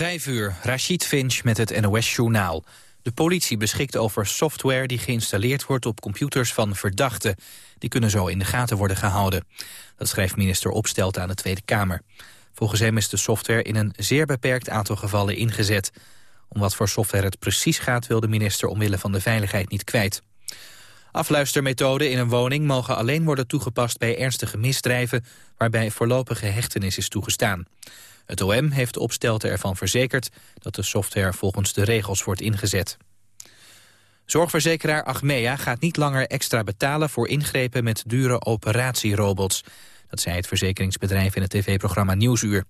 Vijf uur, Rashid Finch met het NOS-journaal. De politie beschikt over software die geïnstalleerd wordt op computers van verdachten. Die kunnen zo in de gaten worden gehouden. Dat schrijft minister Opstelt aan de Tweede Kamer. Volgens hem is de software in een zeer beperkt aantal gevallen ingezet. Om wat voor software het precies gaat wil de minister omwille van de veiligheid niet kwijt. Afluistermethoden in een woning mogen alleen worden toegepast bij ernstige misdrijven waarbij voorlopige hechtenis is toegestaan. Het OM heeft de opstelten ervan verzekerd dat de software volgens de regels wordt ingezet. Zorgverzekeraar Achmea gaat niet langer extra betalen voor ingrepen met dure operatierobots. Dat zei het verzekeringsbedrijf in het tv-programma Nieuwsuur.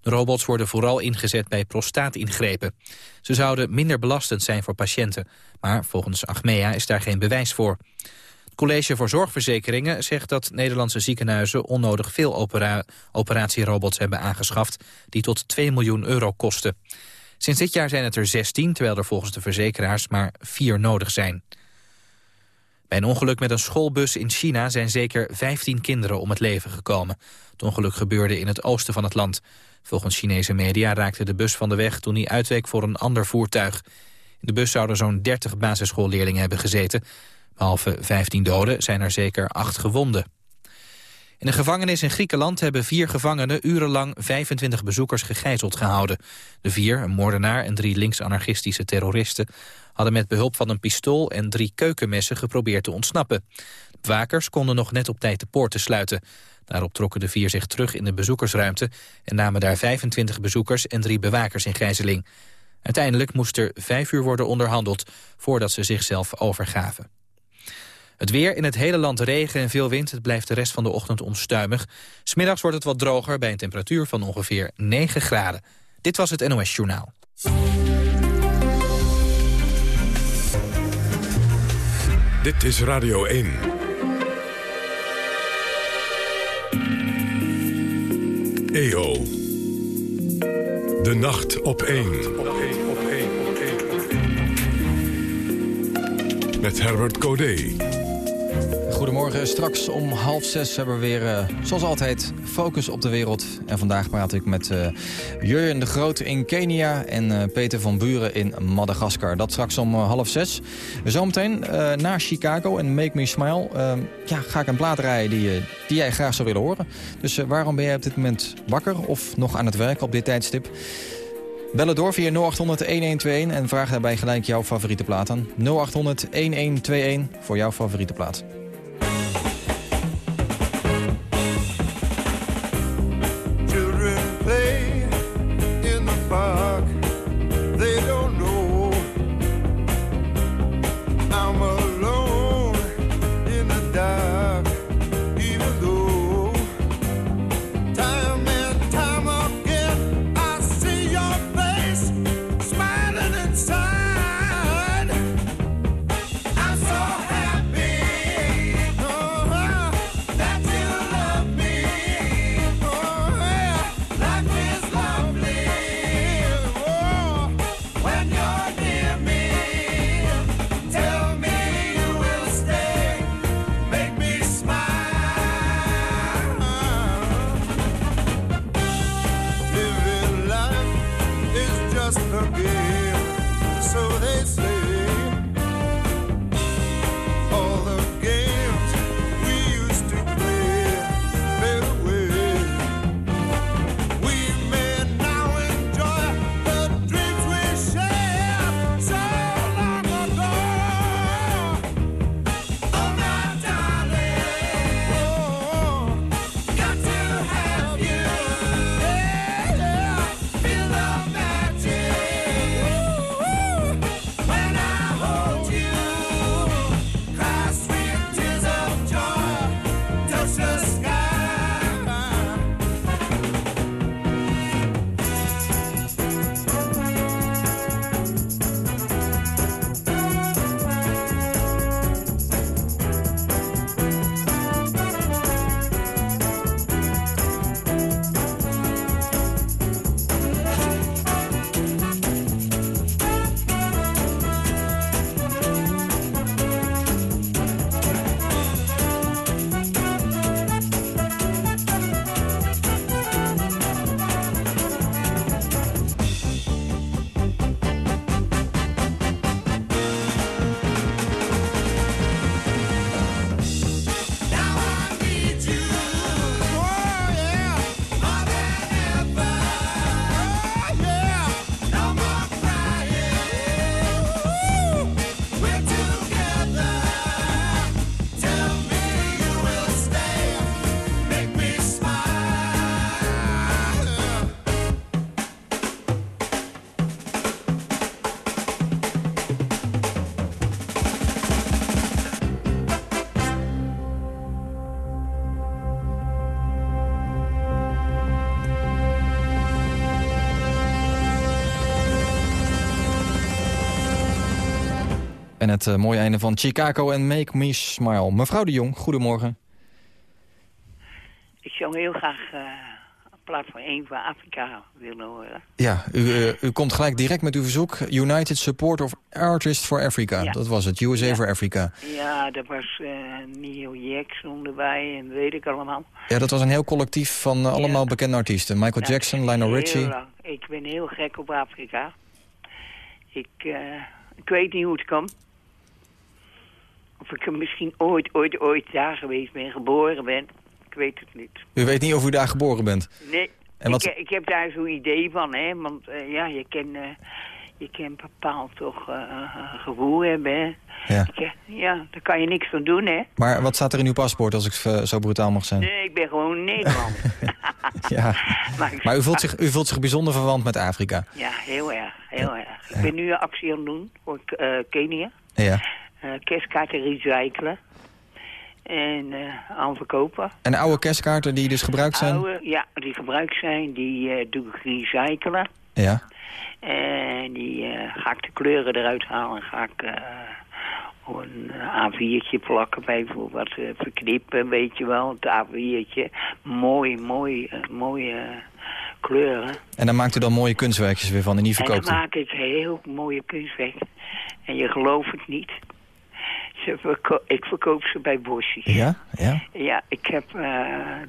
De robots worden vooral ingezet bij prostaatingrepen. Ze zouden minder belastend zijn voor patiënten. Maar volgens Achmea is daar geen bewijs voor. Het College voor Zorgverzekeringen zegt dat Nederlandse ziekenhuizen onnodig veel opera operatierobots hebben aangeschaft die tot 2 miljoen euro kosten. Sinds dit jaar zijn het er 16, terwijl er volgens de verzekeraars maar 4 nodig zijn. Bij een ongeluk met een schoolbus in China zijn zeker 15 kinderen om het leven gekomen. Het ongeluk gebeurde in het oosten van het land. Volgens Chinese media raakte de bus van de weg toen hij uitweek voor een ander voertuig. In de bus zouden zo'n 30 basisschoolleerlingen hebben gezeten. Behalve 15 doden zijn er zeker 8 gewonden. In een gevangenis in Griekenland hebben vier gevangenen urenlang 25 bezoekers gegijzeld gehouden. De vier, een moordenaar en drie linksanarchistische terroristen, hadden met behulp van een pistool en drie keukenmessen geprobeerd te ontsnappen. De bewakers konden nog net op tijd de poorten sluiten. Daarop trokken de vier zich terug in de bezoekersruimte en namen daar 25 bezoekers en drie bewakers in gijzeling. Uiteindelijk moest er vijf uur worden onderhandeld voordat ze zichzelf overgaven. Het weer in het hele land regen en veel wind. Het blijft de rest van de ochtend onstuimig. Smiddags wordt het wat droger bij een temperatuur van ongeveer 9 graden. Dit was het NOS Journaal. Dit is Radio 1. EO. De nacht op 1. Met Herbert Codé. Goedemorgen, straks om half zes hebben we weer, uh, zoals altijd, focus op de wereld. En vandaag praat ik met uh, Jurjen de Groot in Kenia en uh, Peter van Buren in Madagaskar. Dat straks om half zes. Zometeen naar Chicago en Make Me Smile ja, ga ik een plaat rijden die, die jij graag zou willen horen. Dus waarom ben jij op dit moment wakker of nog aan het werken op dit tijdstip? Bellen door via 0800-1121 en vraag daarbij gelijk jouw favoriete plaat aan. 0800-1121 voor jouw favoriete plaat. yesterday. En het uh, mooie einde van Chicago en Make Me Smile. Mevrouw de Jong, goedemorgen. Ik zou heel graag uh, een plaat van één van Afrika willen horen. Ja, u, uh, u komt gelijk direct met uw verzoek. United Support of Artists for Africa. Ja. Dat was het, USA Ja. for Africa. Ja, er was uh, Neil Jackson erbij en weet ik allemaal. Ja, dat was een heel collectief van allemaal Ja. bekende artiesten. Michael Nou, Jackson, Lionel Richie. lang. Ik ben heel gek op Afrika. Ik, ik weet niet hoe het komt. Ik er misschien ooit, ooit, ooit daar geweest ben, geboren ben. Ik weet het niet. U weet niet of u daar geboren bent. Nee, En wat- ik, ik heb daar zo'n idee van, hè. Want uh, ja, je kan, uh, je kan bepaald toch uh, gevoel hebben, hè. Ja. Ik, ja, daar kan je niks van doen, hè. Maar wat staat er in uw paspoort, als ik zo brutaal mag zijn? Nee, ik ben gewoon Nederland. ja. maar, Maar u voelt, zich, u voelt zich bijzonder verwant met Afrika. Ja, heel erg, heel erg. Ik ben nu een actie aan het doen voor Kenia. Ja. Uh, kerstkaarten recyclen. En uh, aan verkopen. En oude kerstkaarten die dus gebruikt zijn? Oude, ja, die gebruikt zijn, die uh, doe ik recyclen. Ja. En die ga ik de kleuren eruit halen en ga ik een A4'tje plakken bijvoorbeeld. Uh, verknippen, weet je wel. Het A4'tje. Mooi, mooi, uh, mooie kleuren. En dan maakt u dan mooie kunstwerkjes weer van en die verkoopt En dan maak ik heel mooie kunstwerken. En je gelooft het niet. Ze verko ik verkoop ze bij Bossie. Ja? Ja? Ja, ik heb uh,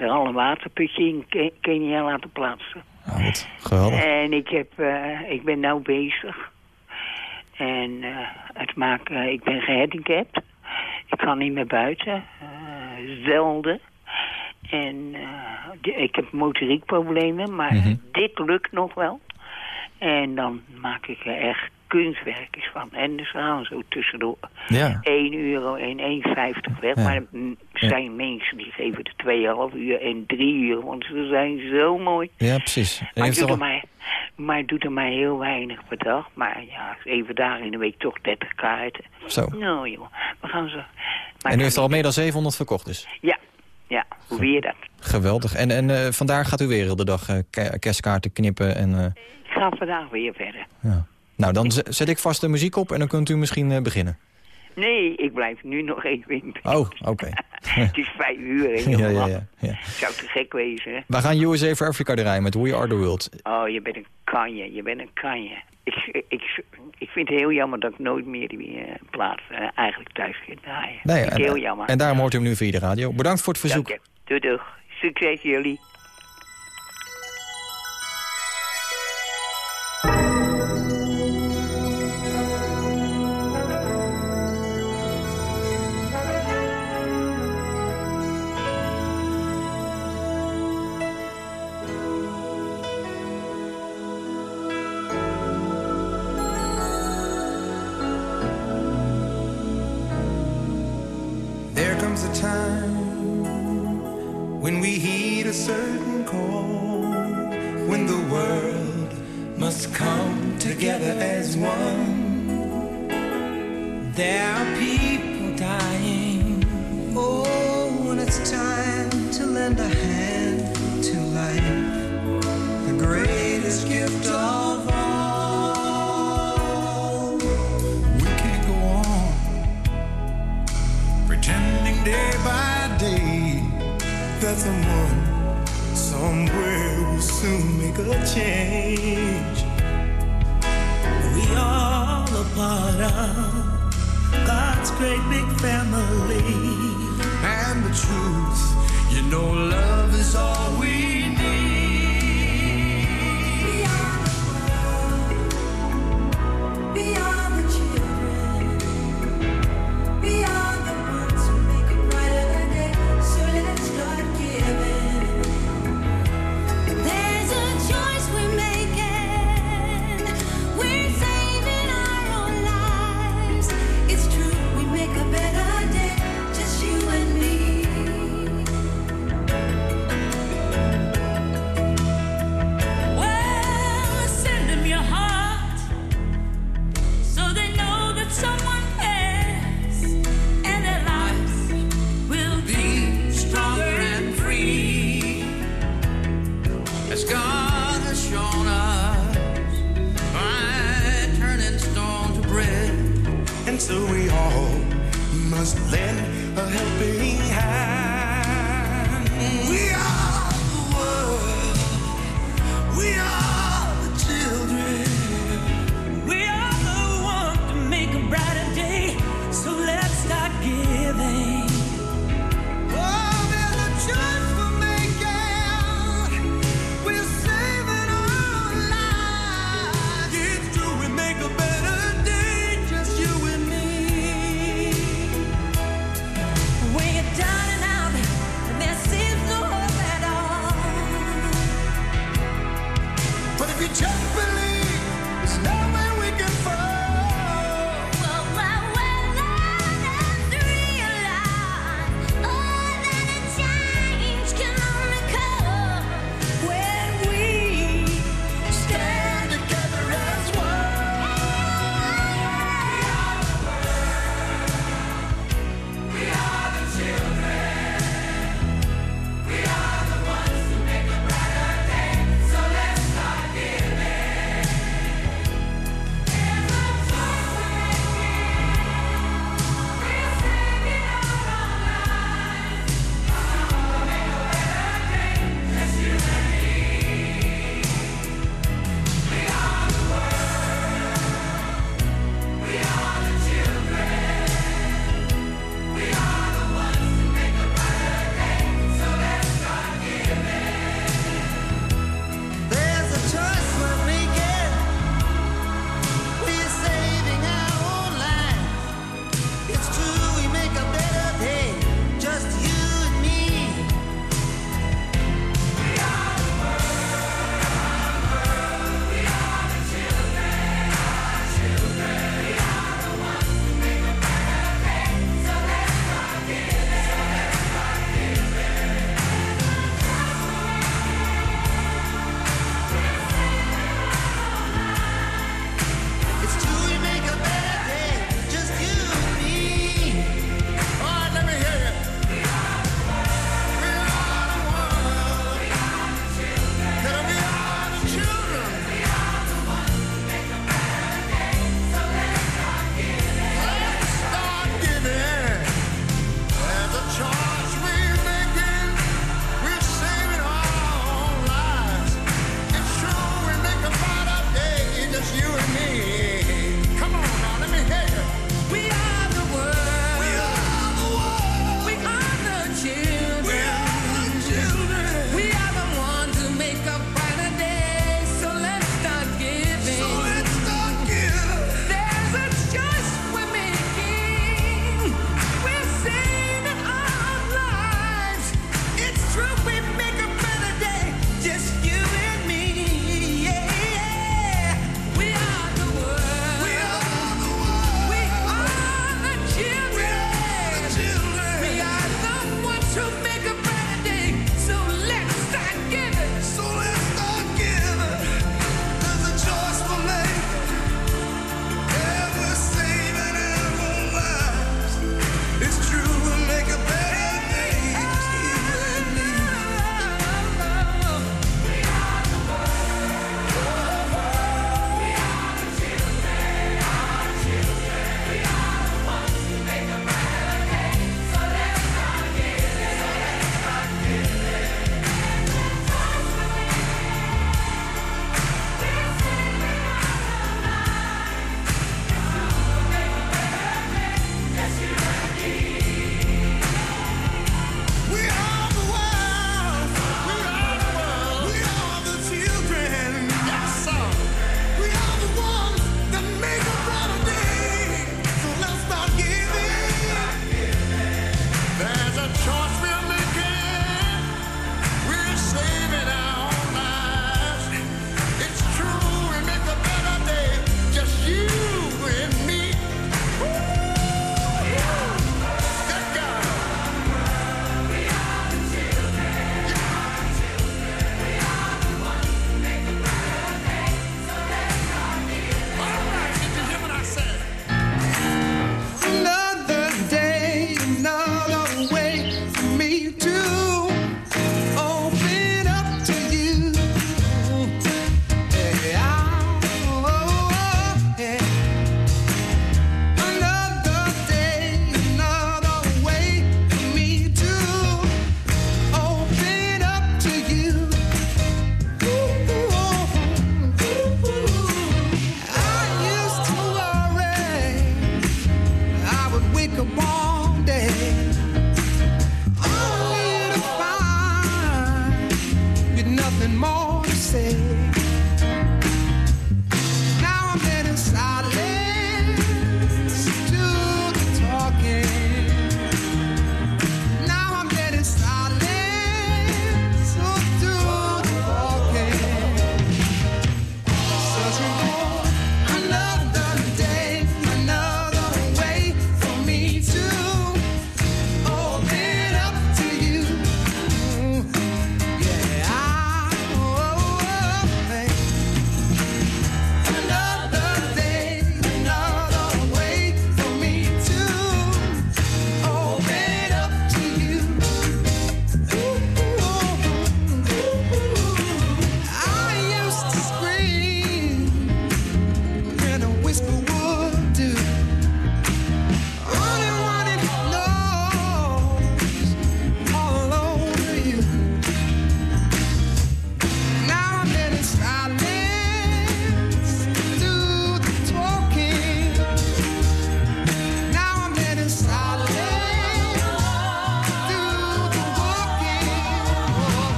er al een waterputje in Ke Kenia laten plaatsen. Oh, wat geweldig. En ik, heb, uh, ik ben nou bezig. En uh, het maakt, ik ben gehandicapt. Ik kan niet meer buiten. zelden. En ik heb motoriekproblemen, maar Mhm. dit lukt nog wel. En dan maak ik er echt kunstwerkjes van. En er gaan zo tussendoor Ja. 1 euro en 1,50 weg. Ja. Maar er zijn mensen die geven er 2,5 uur en 3 uur. Want ze zijn zo mooi. Ja, precies. Maar doet, al- mij, maar doet er mij heel weinig per dag. Maar ja, even dagen in de week toch 30 kaarten. Zo. Nou joh, we gaan zo. Maar En u heeft er al meer dan 700 verkocht dus. Ja, ja, hoe weer dat? Geweldig. En, en uh, vandaag gaat u weer heel de dag uh, kerstkaarten knippen en... Uh... Ik ga vandaag weer verder. Ja. Nou, dan zet ik vast de muziek op en dan kunt u misschien uh, beginnen. Nee, ik blijf nu nog even in bed. Oh, oké. Okay. het is vijf uur, hè, ja, ja, ja, ja. Zou te gek wezen, hè? We gaan USA for Africa draaien met We Are The World. Oh, je bent een kanje, je bent een kanje. Ik, ik, ik vind het heel jammer dat ik nooit meer die uh, plaat uh, eigenlijk thuis ga draaien. Nee, en, heel jammer. En daarom hoort u hem nu via de radio. Bedankt voor het verzoek. Dank je. Doei, doeg. Succes jullie.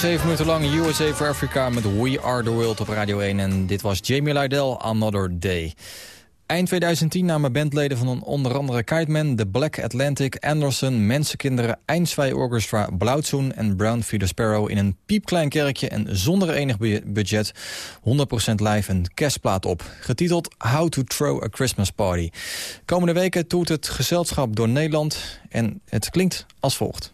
7 minuten lang USA for Africa met We Are The World op Radio 1. En dit was Jamie Lydell, Another Day. Eind 2010 namen bandleden van onder andere Kiteman, The Black Atlantic, Anderson, Mensenkinderen, Eindzwij Orchestra, Blauwzoen en Brown Feeder Sparrow in een piepklein kerkje en zonder enig bu- budget 100% live een kerstplaat op. Getiteld How to Throw a Christmas Party. Komende weken toert het gezelschap door Nederland en het klinkt als volgt.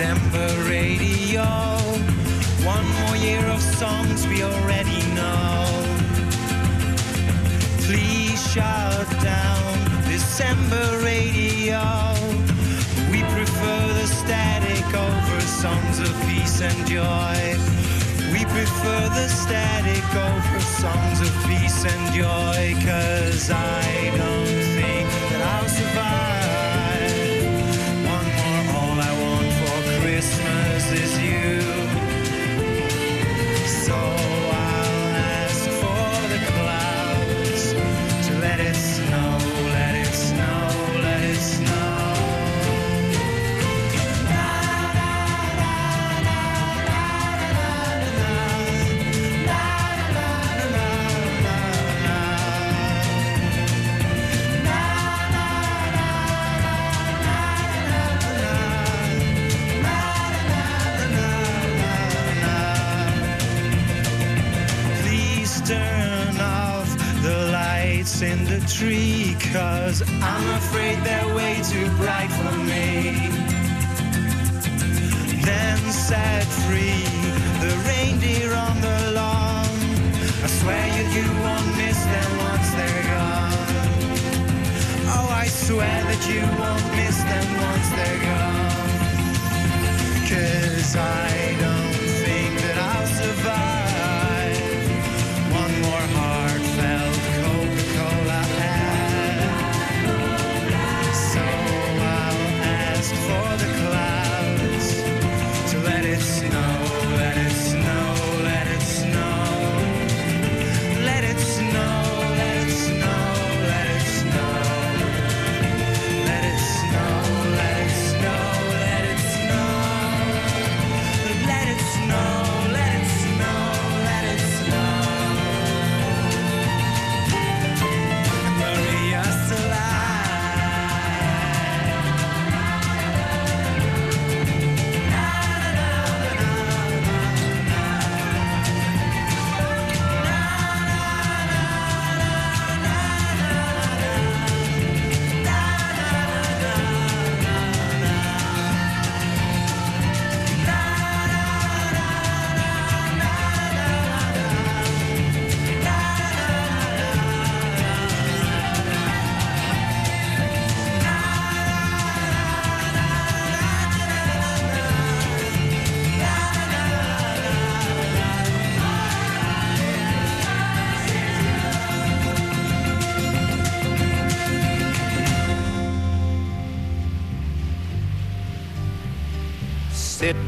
December radio. One more year of songs we already know. Please shut down December radio. We prefer the static over songs of peace and joy. We prefer the static over songs of peace and joy. Cause I don't tree, cause I'm afraid they're way too bright for me. Then set free the reindeer on the lawn. I swear you, you won't miss them once they're gone. Oh, I swear that you won't miss them once they're gone. Cause I don't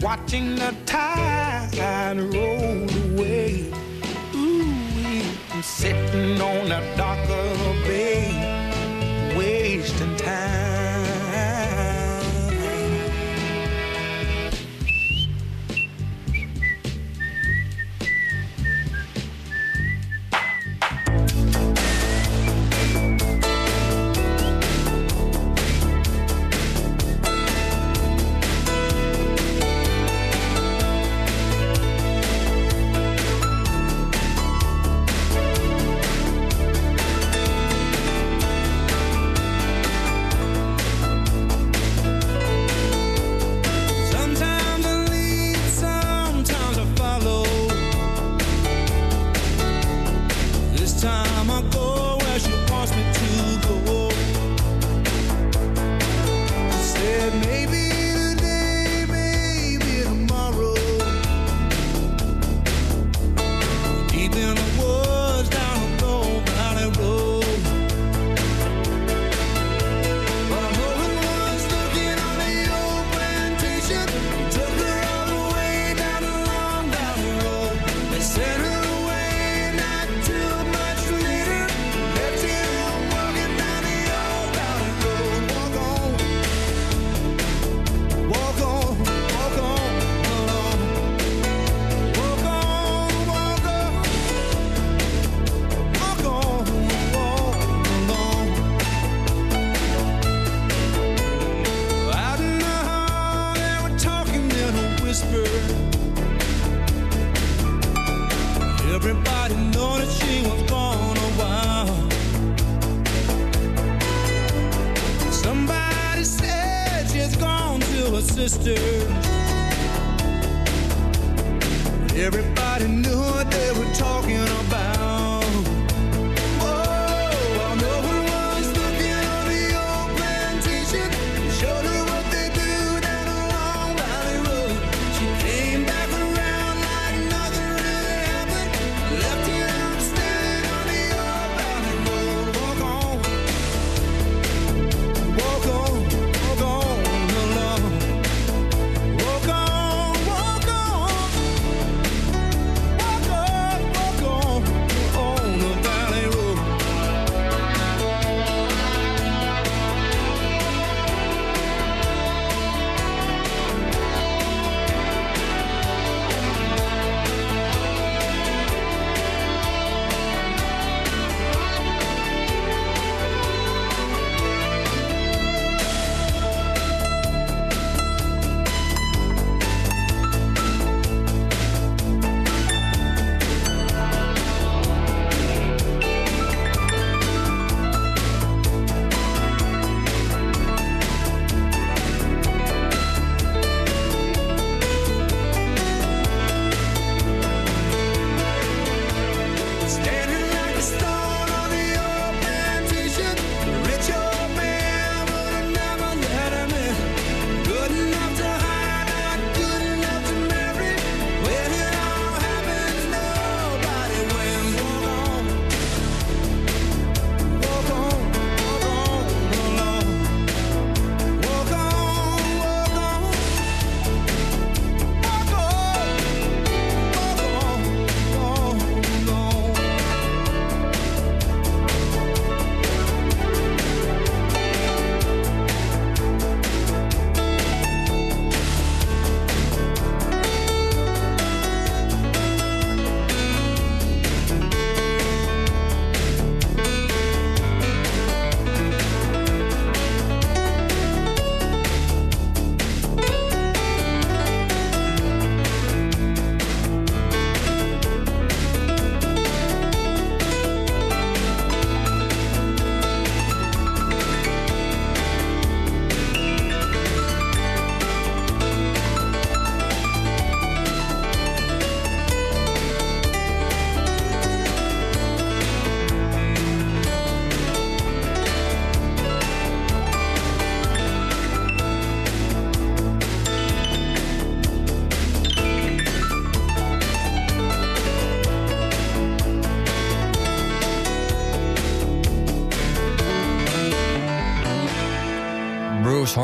watching the tide roll away. Ooh, I'm sitting on the dock a bay, wasting time.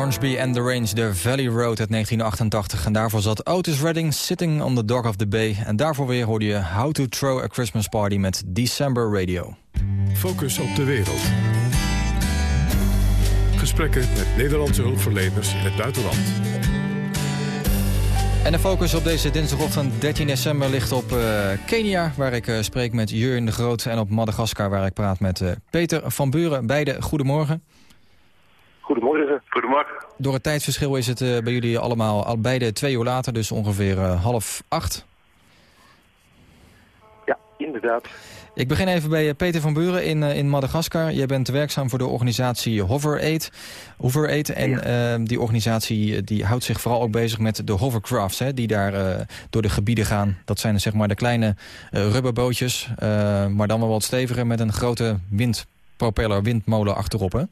Hornsby and the Range, de Valley Road uit 1988. En daarvoor zat Otis Redding, Sitting on the Dock of the Bay. En daarvoor weer hoorde je How to Throw a Christmas Party met December Radio. Focus op de wereld. Gesprekken met Nederlandse hulpverleners in het buitenland. En de focus op deze dinsdagochtend 13 december ligt op eh, Kenia... waar ik eh, spreek met Jurjen de Groot en op Madagaskar... waar ik praat met eh, Peter van Buren. Beide, goedemorgen. Goedemorgen. Goedemorgen. Door het tijdsverschil is het eh, bij jullie allemaal al beide twee uur later... dus ongeveer eh, half acht. Ja, inderdaad. Ik begin even bij eh, Peter van Buren in, eh, in Madagaskar. Jij bent werkzaam voor de organisatie Hover Aid. Hover Aid en Ja. die organisatie die houdt zich vooral ook bezig met de hovercrafts... Hè, die daar eh, door de gebieden gaan. Dat zijn zeg maar de kleine eh, rubberbootjes, eh, maar dan wel wat steviger... met een grote windpropeller, windmolen achterop, hè?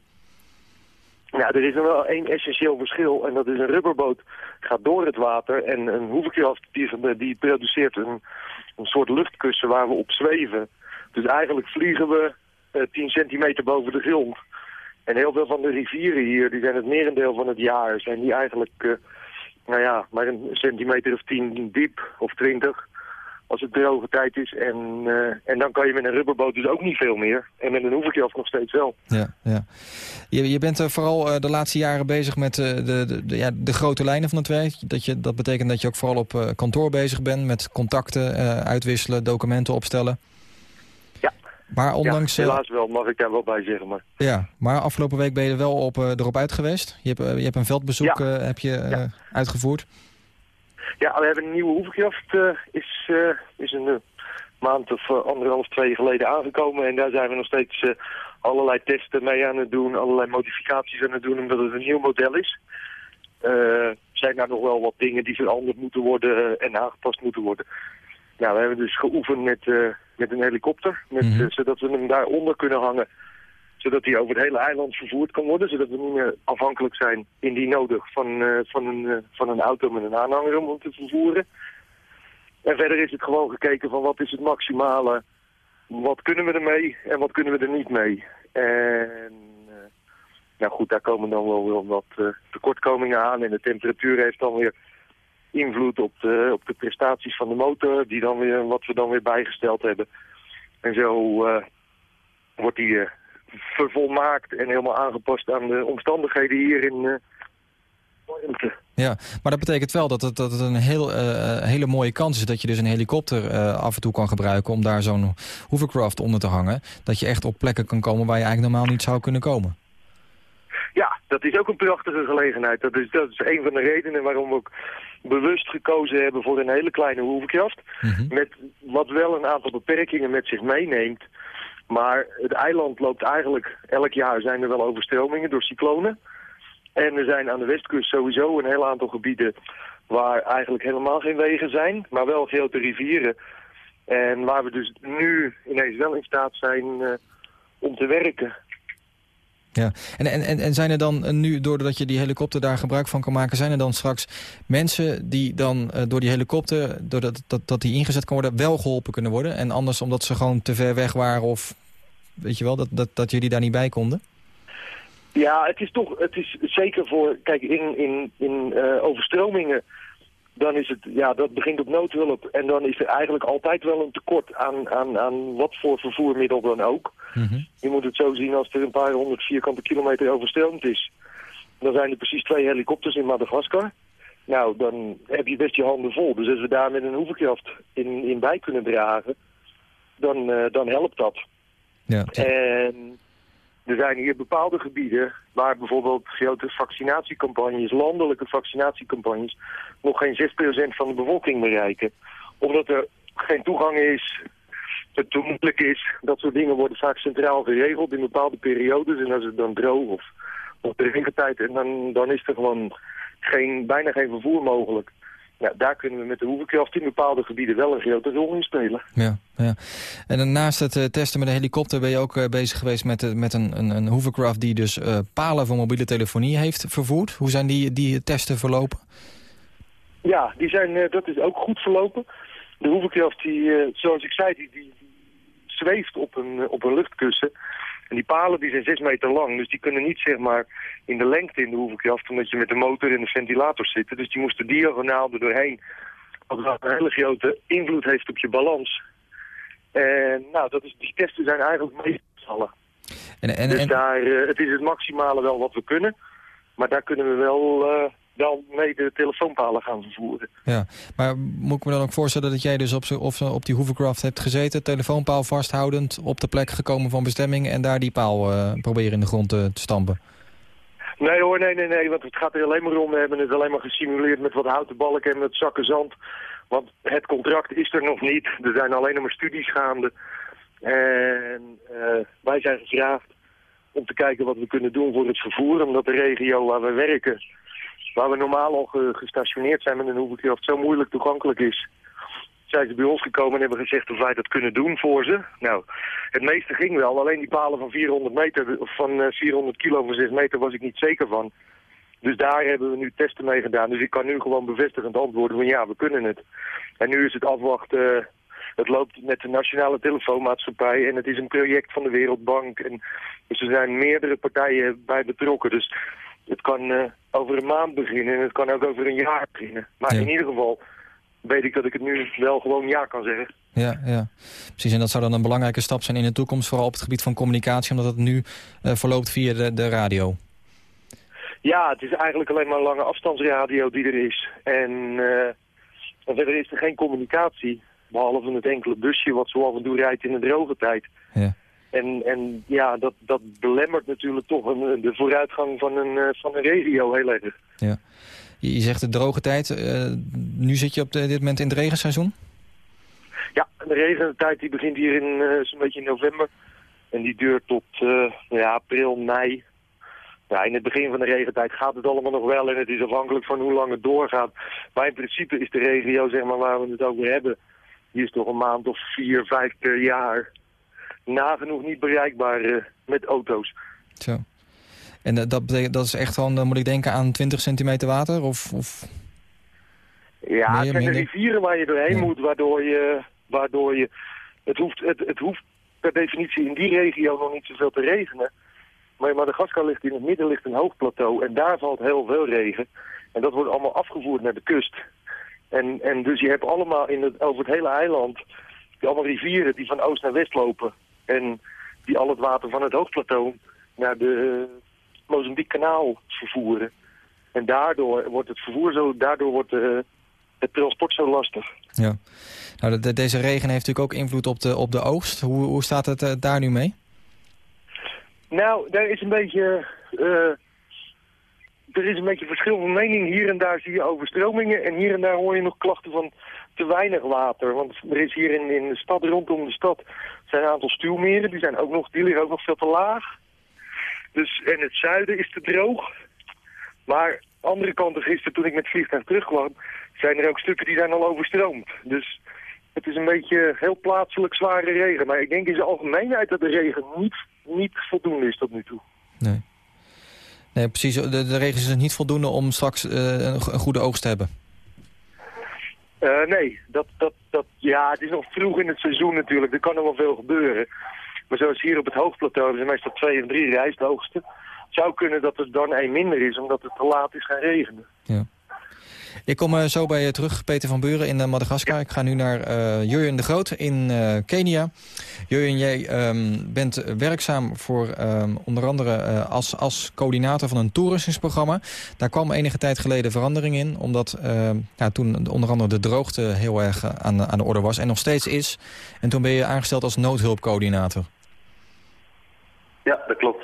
Ja, er is wel één essentieel verschil en dat is een rubberboot gaat door het water en een hoevenkraft die, die produceert een, een soort luchtkussen waar we op zweven. Dus eigenlijk vliegen we eh, 10 centimeter boven de grond. En heel veel van de rivieren hier, die zijn het merendeel van het jaar, zijn die eigenlijk, eh, nou ja, maar een centimeter of 10 diep of 20 als het droge tijd is. En, eh, en dan kan je met een rubberboot dus ook niet veel meer. En met een hoevenkraft nog steeds wel. Ja, ja. Je, je bent eh, vooral eh, de laatste jaren bezig met de, de, de, ja, de grote lijnen van het werk. Dat, je, dat betekent dat je ook vooral op kantoor bezig bent met contacten uitwisselen, documenten opstellen. Ja. Maar ondanks... ja, helaas wel, mag ik daar wel bij zeggen. Maar ja, maar afgelopen week ben je er wel op, erop uit geweest. Je hebt, je hebt een veldbezoek Ja. heb je, uitgevoerd. Ja, we hebben een nieuwe hoevenkracht. eh, is, eh, is een eh, maand of anderhalf, twee geleden aangekomen. En daar zijn we nog steeds allerlei testen mee aan het doen. Allerlei modificaties aan het doen, omdat het een nieuw model is. Zijn daar nog wel wat dingen die veranderd moeten worden en aangepast moeten worden. Nou, we hebben dus geoefend met, met een helikopter. Met, Mhm. zodat we hem daaronder kunnen hangen. Zodat hij over het hele eiland vervoerd kan worden. Zodat we niet meer afhankelijk zijn, indien nodig, van, eh, van, een, eh, van een auto met een aanhanger om te vervoeren. En verder is het gewoon gekeken van wat is het maximale. Wat kunnen we ermee en wat kunnen we er niet mee. En eh, nou goed, daar komen dan wel, wel wat tekortkomingen aan. En de temperatuur heeft dan weer invloed op de, op de prestaties van de motor. Die dan weer, wat we dan weer bijgesteld hebben. En zo wordt die vervolmaakt en helemaal aangepast aan de omstandigheden hier in warmte. Ja, maar dat betekent wel dat het, dat het een heel, eh, hele mooie kans is... dat je dus een helikopter eh, af en toe kan gebruiken... om daar zo'n hovercraft onder te hangen. Dat je echt op plekken kan komen waar je eigenlijk normaal niet zou kunnen komen. Ja, dat is ook een prachtige gelegenheid. Dat is, dat is een van de redenen waarom we ook bewust gekozen hebben voor een hele kleine hoevenkracht. Mhm. Met wat wel een aantal beperkingen met zich meeneemt. Maar het eiland loopt eigenlijk, elk jaar zijn er wel overstromingen door cyclonen. En er zijn aan de westkust sowieso een heel aantal gebieden waar eigenlijk helemaal geen wegen zijn, maar wel grote rivieren. En waar we dus nu ineens wel in staat zijn uh, om te werken. Ja, en, en, en zijn er dan nu, doordat je die helikopter daar gebruik van kan maken... zijn er dan straks mensen die dan uh, door die helikopter, doordat dat, dat die ingezet kan worden... wel geholpen kunnen worden? En anders omdat ze gewoon te ver weg waren of weet je wel, dat, dat, dat jullie daar niet bij konden? Ja, het is toch, het is zeker voor, kijk, in, in, in uh, overstromingen, dan is het, ja, dat begint op noodhulp. En dan is er eigenlijk altijd wel een tekort aan, aan, aan wat voor vervoermiddel dan ook. Mm -hmm. Je moet het zo zien als er een paar honderd vierkante kilometer overstroomd is. Dan zijn er precies twee helikopters in Madagaskar. Nou, dan heb je best je handen vol. Dus als we daar met een hoevenkracht in, in bij kunnen dragen, dan, uh, dan helpt dat. Ja. En er zijn hier bepaalde gebieden waar bijvoorbeeld grote vaccinatiecampagnes, landelijke vaccinatiecampagnes, nog geen 6% van de bevolking bereiken. Omdat er geen toegang is, het te is. Dat soort dingen worden vaak centraal geregeld in bepaalde periodes. En als het dan droog of op en dan, dan is er gewoon geen, bijna geen vervoer mogelijk. Ja, daar kunnen we met de hoevenkracht in bepaalde gebieden wel een grote rol in spelen. Ja, ja. En naast het uh, testen met een helikopter ben je ook uh, bezig geweest met, uh, met een, een, een hovercraft die dus palen voor mobiele telefonie heeft vervoerd. Hoe zijn die, die testen verlopen? Ja, die zijn, dat is ook goed verlopen. De hoevenkraft, die, zoals ik zei, die, die zweeft op een, op een luchtkussen. En die palen die zijn zes meter lang, dus die kunnen niet zeg maar in de lengte in de hoevenkracht, omdat je met de motor en de ventilator zit. Dus die moesten diagonaal er doorheen, wat een hele grote invloed heeft op je balans. En nou, dat is, die testen zijn eigenlijk meegevallen. En, en, Dus daar, eh, het is het maximale wel wat we kunnen. Maar daar kunnen we wel, eh, wel mee de telefoonpalen gaan vervoeren. ja. Maar moet ik me dan ook voorstellen dat jij dus op, of, op die hovercraft hebt gezeten... telefoonpaal vasthoudend, op de plek gekomen van bestemming... en daar die paal eh, proberen in de grond te, te stampen? Nee hoor, nee, nee, nee, want het gaat er alleen maar om. We hebben het alleen maar gesimuleerd met wat houten balken en met zakken zand. Want het contract is er nog niet. Er zijn alleen nog maar studies gaande. En eh, wij zijn gevraagd om te kijken wat we kunnen doen voor het vervoer. Omdat de regio waar we werken, waar we normaal al ge- gestationeerd zijn met een hoeveelkracht, zo moeilijk toegankelijk is. Zijn ze bij ons gekomen en hebben gezegd of wij dat kunnen doen voor ze. Nou, het meeste ging wel. Alleen die palen van 400 meter, of van eh, 400 kilo voor 6 meter was ik niet zeker van. Dus daar hebben we nu testen mee gedaan. Dus ik kan nu gewoon bevestigend antwoorden van ja, we kunnen het. En nu is het afwachten. eh, Het loopt met de Nationale Telefoonmaatschappij en het is een project van de Wereldbank. En, dus er zijn meerdere partijen bij betrokken. Dus het kan eh, over een maand beginnen en het kan ook over een jaar beginnen. Maar Ja. in ieder geval weet ik dat ik het nu wel gewoon ja kan zeggen. Ja, ja, precies. En dat zou dan een belangrijke stap zijn in de toekomst... vooral op het gebied van communicatie... omdat het nu eh, verloopt via de, de radio. Ja, het is eigenlijk alleen maar een lange afstandsradio die er is. En, eh, en verder is er geen communicatie. Behalve het enkele busje wat zo af en toe rijdt in de droge tijd. Ja. En, en ja, dat, dat belemmert natuurlijk toch een, de vooruitgang van een, eh, van een regio heel erg. Ja. Je, zegt de droge tijd. eh, nu zit je op de- dit moment in het regenseizoen? Ja, de regentijd die begint hier in eh, zo'n beetje in november. En die duurt tot ja, april, mei. Ja, in het begin van de regentijd gaat het allemaal nog wel en het is afhankelijk van hoe lang het doorgaat. Maar in principe is de regio zeg maar, waar we het over hebben, die is toch een maand of vier, vijf per jaar nagenoeg niet bereikbaar eh, met auto's. Zo. En eh, dat, betekent, dat is echt gewoon, dan moet ik denken aan 20 centimeter water? Of, of... Ja, het Meer, zijn de rivieren waar je doorheen Ja. moet, waardoor je, waardoor je het, hoeft, het, het hoeft per definitie in die regio nog niet zoveel te regenen. Maar in Madagaskar ligt in het midden ligt een hoog plateau en daar valt heel veel regen. En dat wordt allemaal afgevoerd naar de kust. En, en dus je hebt allemaal in het, over het hele eiland allemaal rivieren die van oost naar west lopen. En die al het water van het hoogplateau naar de Mozambique kanaal vervoeren. En daardoor wordt het vervoer zo, daardoor wordt eh, het transport zo lastig. Ja. Nou, de- de- deze regen heeft natuurlijk ook invloed op de, op de oogst. Hoe, hoe staat het eh, daar nu mee? Nou, daar is een beetje... eh, er is een beetje verschil van mening. Hier en daar zie je overstromingen. En hier en daar hoor je nog klachten van te weinig water. Want er is hier in, in de stad, rondom de stad, zijn een aantal stuwmeren. Die, zijn ook nog, die liggen ook nog veel te laag. Dus, en het zuiden is te droog. Maar andere kant, gisteren toen ik met vliegtuig terugkwam, zijn er ook stukken die zijn al overstroomd. Dus het is een beetje heel plaatselijk zware regen. Maar ik denk in zijn algemeenheid dat de regen niet, niet voldoende is tot nu toe. Nee. Nee, precies. De, regen is dus niet voldoende om straks eh, een goede oogst te hebben. Eh, nee, dat, dat, dat, ja, het is nog vroeg in het seizoen natuurlijk. Er kan nog wel veel gebeuren. Maar zoals hier op het hoogplateau, er zijn meestal twee of drie rijsthoogsten. Het zou kunnen dat het dan één minder is, omdat het te laat is gaan regenen. Ik kom eh, zo bij je terug, Peter van Buren in eh, Madagaskar. Ik ga nu naar eh Jurjen de Groot in Kenia. Jurjen, jij ehm, bent werkzaam voor ehm, onder andere als, als coördinator van een toeristingsprogramma. Daar kwam enige tijd geleden verandering in, omdat ehm, toen onder andere de droogte heel erg aan, aan de orde was en nog steeds is. En toen ben je aangesteld als noodhulpcoördinator. Ja, dat klopt.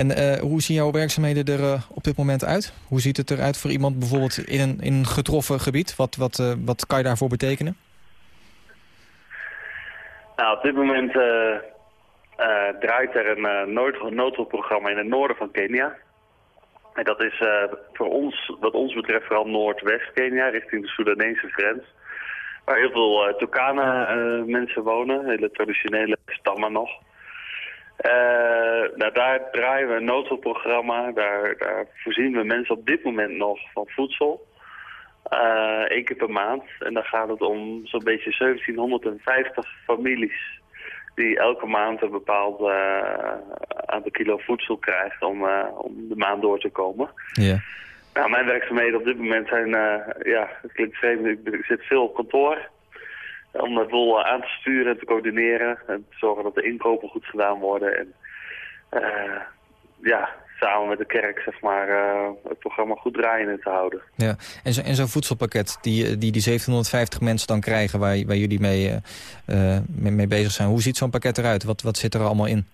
En eh, hoe zien jouw werkzaamheden er eh, op dit moment uit? Hoe ziet het eruit voor iemand bijvoorbeeld in een, in getroffen gebied? Wat, wat, eh, wat kan je daarvoor betekenen? Nou, op dit moment draait er een nood, noodhulpprogramma in het noorden van Kenia. En dat is voor ons, wat ons betreft, vooral noordwest Kenia, richting de Soedanese grens. Waar heel veel uh, Turkana-mensen wonen, hele traditionele stammen nog. Uh, nou, daar draaien we een noodhulpprogramma. Daar, daar voorzien we mensen op dit moment nog van voedsel. Eén keer per maand. En dan gaat het om zo'n beetje 1750 families die elke maand een bepaald eh, aantal kilo voedsel krijgt om, eh, om de maand door te komen. Ja. Nou, mijn werkzaamheden op dit moment zijn, eh, ja, het klinkt vreemd, ik, ik zit veel op kantoor. Om de boel aan te sturen en te coördineren en te zorgen dat de inkopen goed gedaan worden. En eh, ja, samen met de kerk zeg maar eh, het programma goed draaiende te houden. Ja. En zo- en zo'n voedselpakket die, die die 1750 mensen dan krijgen... waar, waar jullie mee, eh, eh, mee, mee bezig zijn. Hoe ziet zo'n pakket eruit? Wat, wat zit er allemaal in?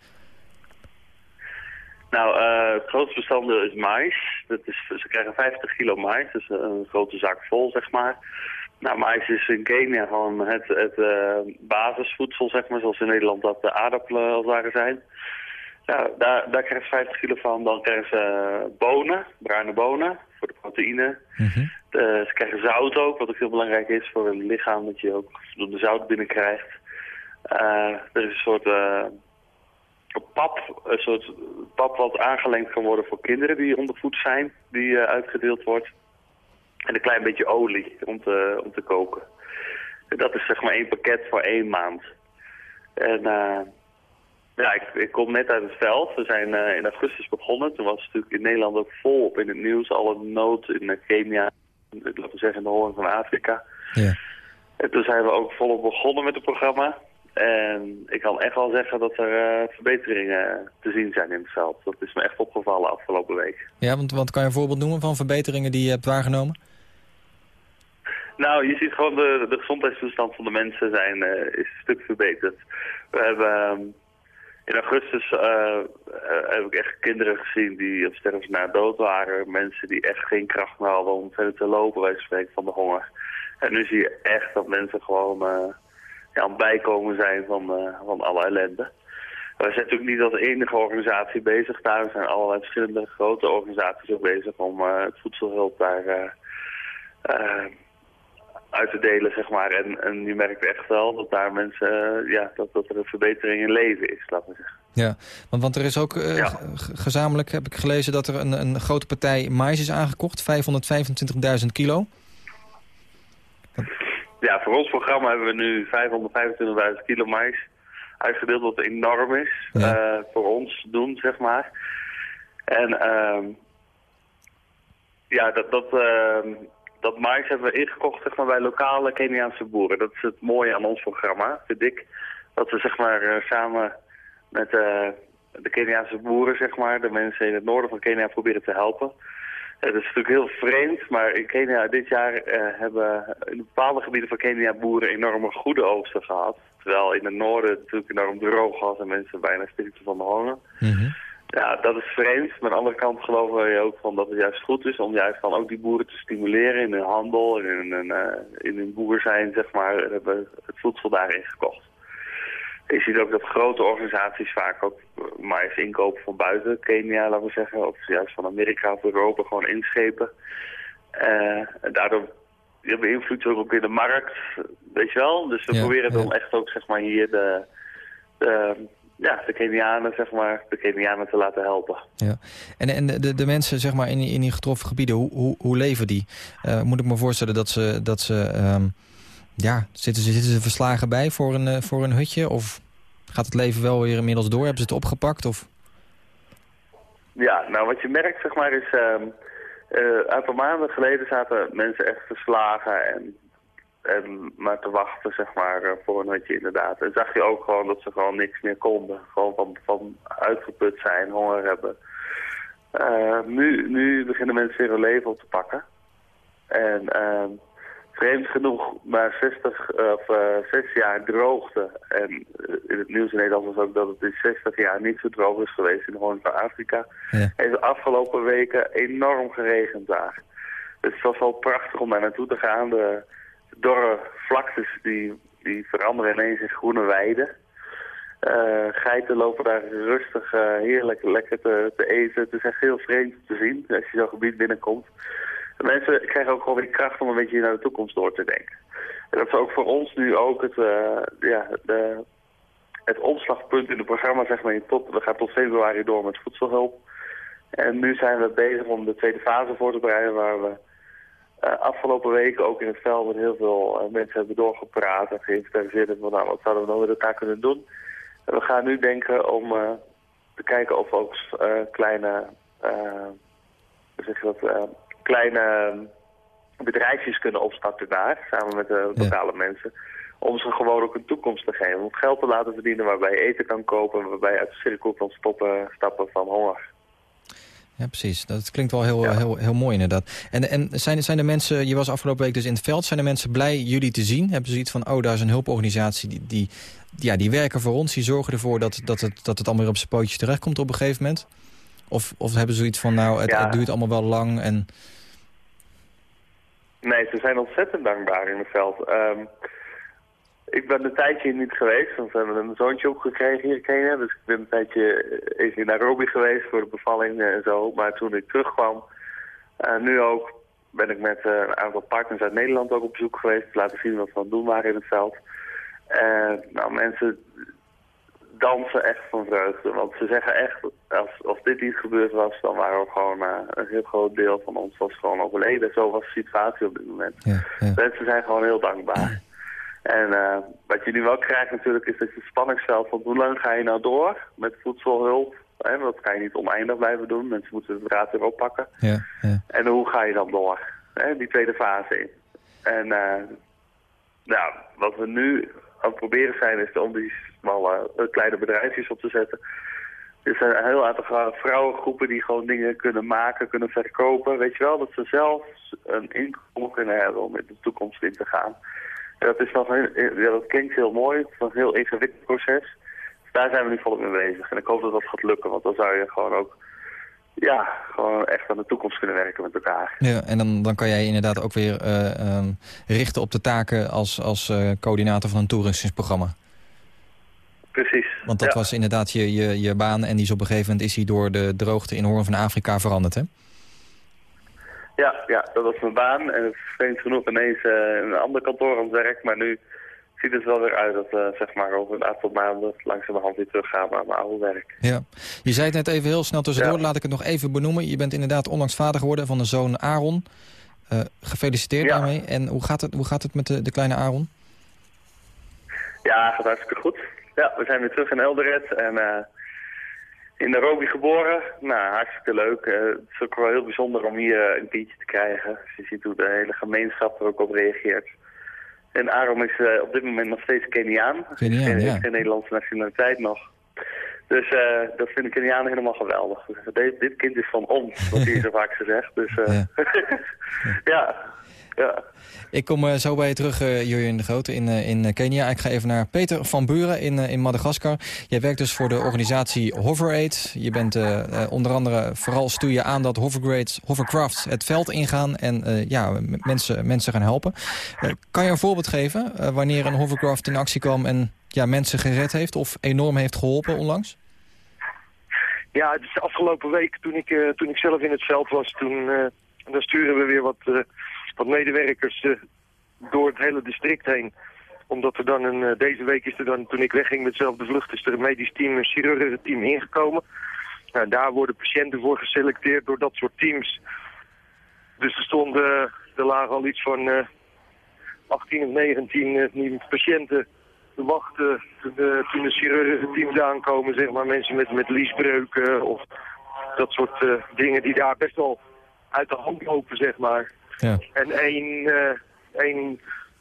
Nou, eh, het grootste bestand is mais. Dat is, ze krijgen 50 kilo mais, dus een grote zak vol, zeg maar. Nou, mais is in Kenia gewoon het, het eh, basisvoedsel, zeg maar, zoals in Nederland dat de aardappelen als zijn. Nou, daar, daar krijgen ze 50 kilo van. Dan krijgen ze eh, bonen, bruine bonen, voor de proteïne. Mhm. Eh, ze krijgen zout ook, wat ook heel belangrijk is voor het lichaam, dat je ook de zout binnenkrijgt. Eh er is een soort pap, een soort pap wat aangelengd kan worden voor kinderen die ondervoed zijn, die uitgedeeld wordt. En een klein beetje olie om te, om te koken. En dat is zeg maar één pakket voor één maand. En eh, ja, ik, ik kom net uit het veld. We zijn eh, in augustus begonnen. Toen was het natuurlijk in Nederland ook volop in het nieuws. Alle nood in Kenia, laten we zeggen in de hoorn van Afrika. Ja. En toen zijn we ook volop begonnen met het programma. En ik kan echt wel zeggen dat er eh, verbeteringen te zien zijn in het veld. Dat is me echt opgevallen afgelopen week. Ja, want, want kan je een voorbeeld noemen van verbeteringen die je hebt waargenomen? Nou, je ziet gewoon de, de gezondheidstoestand van de mensen zijn, eh, is een stuk verbeterd. We hebben ehm, in augustus eh, heb ik echt kinderen gezien die op sterven na dood waren. Mensen die echt geen kracht meer hadden om verder te lopen, wij spreken van de honger. En nu zie je echt dat mensen gewoon ja, aan het bijkomen zijn van, van alle ellende. We zijn natuurlijk niet als enige organisatie bezig daar. Er zijn allerlei verschillende grote organisaties ook bezig om het voedselhulp daar uit te delen, zeg maar. En, en je merkt echt wel dat daar mensen, eh, ja, dat, dat er een verbetering in leven is, laten we zeggen. Ja, want, want er is ook eh, Ja. gezamenlijk, heb ik gelezen... dat er een, een grote partij mais is aangekocht. 525.000 kilo. Ja, voor ons programma hebben we nu 525.000 kilo mais uitgedeeld, wat enorm is Ja. eh, voor ons doen, zeg maar. En ehm ja, dat, dat, ehm, dat mais hebben we ingekocht zeg maar, bij lokale Keniaanse boeren. Dat is het mooie aan ons programma, vind ik. Dat we zeg maar, eh, samen met eh, de Keniaanse boeren, zeg maar, de mensen in het noorden van Kenia proberen te helpen. Het is natuurlijk heel vreemd, maar in Kenia dit jaar eh, hebben in bepaalde gebieden van Kenia boeren enorme goede oogsten gehad. Terwijl in het noorden het natuurlijk enorm droog was en mensen bijna stikten van de honger. Mhm. Ja, dat is vreemd. Maar aan de andere kant geloven we ook van dat het juist goed is om juist dan ook die boeren te stimuleren in hun handel en in hun, eh, in hun boer zijn, zeg maar, en hebben het voedsel daarin gekocht. Je ziet ook dat grote organisaties vaak ook mais inkopen van buiten Kenia, laten we zeggen, of juist van Amerika of Europa gewoon inschepen. Eh, en daardoor beïnvloedt je ook in de markt, weet je wel. Dus we Ja, proberen ja. dan echt ook, zeg maar, hier de, de, ja, de Kenianen, zeg maar, de Kenianen te laten helpen. Ja. En, en de, de, mensen zeg maar, in, die- in die getroffen gebieden, hoe, hoe, hoe leven die? Eh, moet ik me voorstellen dat ze... Dat ze ehm, ja, zitten ze, zitten ze verslagen bij voor een, eh, voor een hutje? Of gaat het leven wel weer inmiddels door? Hebben ze het opgepakt? Of... Ja, nou wat je merkt, zeg maar, is... eh, een aantal maanden geleden zaten mensen echt verslagen en, en maar te wachten, zeg maar, eh, voor een hutje inderdaad. En zag je ook gewoon dat ze gewoon niks meer konden. Gewoon van, van uitgeput zijn, honger hebben. Eh, nu, nu beginnen mensen weer hun leven op te pakken. En ehm, vreemd genoeg, maar 60 of eh 60 jaar droogte. En in het nieuws in Nederland was ook dat het in 60 jaar niet zo droog is geweest in de Hoorn van Afrika. Ja. heeft de afgelopen weken enorm geregend daar. Dus het was wel prachtig om daar naartoe te gaan. De dorre vlaktes die, die veranderen ineens in groene weiden. Eh, geiten lopen daar rustig, eh, heerlijk lekker te, te eten. Het is echt heel vreemd te zien als je zo'n gebied binnenkomt. Mensen krijgen ook gewoon weer kracht om een beetje naar de toekomst door te denken. En dat is ook voor ons nu ook het, eh, ja, de, het omslagpunt in het programma. Zeg maar, tot, we gaan tot februari door met voedselhulp. En nu zijn we bezig om de tweede fase voor te bereiden... waar we eh, afgelopen weken ook in het veld met heel veel eh, mensen hebben doorgepraat... en geïnventariseerd van nou, wat zouden we nou met elkaar kunnen doen. En we gaan nu denken om eh, te kijken of we ook kleine, hoe zeg je dat, kleine bedrijfjes kunnen opstarten daar, samen met de Ja. lokale mensen. Om ze gewoon ook een toekomst te geven. Om geld te laten verdienen waarbij je eten kan kopen, waarbij je uit de cirkel kan stoppen, stappen van honger. Ja, precies. Dat klinkt wel heel, Ja. heel, heel mooi inderdaad. En, en zijn, zijn de mensen, je was afgelopen week dus in het veld, zijn de mensen blij jullie te zien? Hebben ze iets van, oh, daar is een hulporganisatie, die, die, ja, die werken voor ons, die zorgen ervoor dat, dat, het, dat het allemaal weer op zijn pootjes terechtkomt op een gegeven moment? Of, of hebben ze zoiets van, nou, het, Ja. het duurt allemaal wel lang en... Nee, ze zijn ontzettend dankbaar in het veld. Ehm, ik ben een tijdje niet geweest, want we hebben een zoontje ook gekregen hier in Kenia. Dus ik ben een tijdje eh, even in Nairobi geweest voor de bevalling eh, en zo. Maar toen ik terugkwam, eh, nu ook, ben ik met eh, een aantal partners uit Nederland ook op bezoek geweest. Te laten zien wat we aan het doen waren in het veld. En nou, mensen dansen echt van vreugde. Want ze zeggen echt, als, als dit niet gebeurd was, dan waren we gewoon eh, een heel groot deel van ons was gewoon overleden. Zo was de situatie op dit moment. Ja, ja. Mensen zijn gewoon heel dankbaar. En eh, wat je nu wel krijgt natuurlijk is dat je spanningsveld van hoe lang ga je nou door met voedselhulp. Hè, dat kan je niet oneindig blijven doen. Mensen moeten het draad weer oppakken. Ja, ja. En hoe ga je dan door? Hè, die tweede fase in. En eh, nou, wat we nu aan het proberen zijn is om die smalle, eh, kleine bedrijfjes op te zetten. Er zijn een heel aantal vrou- vrouwengroepen die gewoon dingen kunnen maken, kunnen verkopen. Weet je wel, dat ze zelf een inkomen kunnen hebben om in de toekomst in te gaan. Dat is nog een, ja, dat klinkt heel mooi, het is een heel ingewikkeld proces. Dus daar zijn we nu volop mee bezig. En ik hoop dat dat gaat lukken, want dan zou je gewoon ook ja, gewoon echt aan de toekomst kunnen werken met elkaar. Ja, en dan, dan kan jij inderdaad ook weer eh, ehm, richten op de taken als, als eh, coördinator van een toeristingsprogramma. Precies. Want dat Ja. was inderdaad je, je, je baan en die is op een gegeven moment is die door de droogte in Hoorn van Afrika veranderd, hè? Ja, ja, dat was mijn baan. En vreemd genoeg ineens eh, in een ander kantoor aan het werk. Maar nu ziet het wel weer uit dat we zeg maar over een aantal maanden langzamerhand weer teruggaan naar mijn oude werk. Ja. Je zei het net even heel snel tussendoor, Ja. laat ik het nog even benoemen. Je bent inderdaad onlangs vader geworden van een zoon Aaron. Eh, gefeliciteerd Ja. daarmee. En hoe gaat het, hoe gaat het met de, de kleine Aaron? Ja, gaat hartstikke goed. Ja, we zijn weer terug in Eldoret en eh, in Nairobi geboren. Nou, hartstikke leuk. Eh, het is ook wel heel bijzonder om hier eh, een kindje te krijgen. Dus je ziet hoe de hele gemeenschap er ook op reageert. En Aaron is eh, op dit moment nog steeds Keniaan. Keniaan, geen, ja. geen Nederlandse nationaliteit nog. Dus dat vinden Kenianen helemaal geweldig. Dit, dit kind is van ons, wat hier zo vaak gezegd. Dus Ja. ja. Ja. Ik kom eh, zo bij je terug, Jurjen de Grote, in, eh, in Kenia. Ik ga even naar Peter van Buren in, in Madagaskar. Jij werkt dus voor de organisatie HoverAid. Je bent onder andere, vooral stuur je aan dat hovergrades, hovercrafts het veld ingaan... en ja, mensen, mensen gaan helpen. Kan je een voorbeeld geven wanneer een hovercraft in actie kwam... en ja, mensen gered heeft of enorm heeft geholpen onlangs? Ja, het is de afgelopen week toen ik, toen ik zelf in het veld was, toen dan sturen we weer wat, eh, wat medewerkers eh, door het hele district heen. Omdat er dan een, eh, deze week is er dan, toen ik wegging met hetzelfde vlucht, is er een medisch team, een chirurgenteam ingekomen. Nou, daar worden patiënten voor geselecteerd door dat soort teams. Dus er stonden, er lagen al iets van eh 18 of 19 eh, die patiënten te wachten de, toen de chirurgenteams aankomen, zeg maar, mensen met, met liesbreuken of dat soort eh, dingen die daar best wel uit de hand lopen, zeg maar. Ja. En één, eh één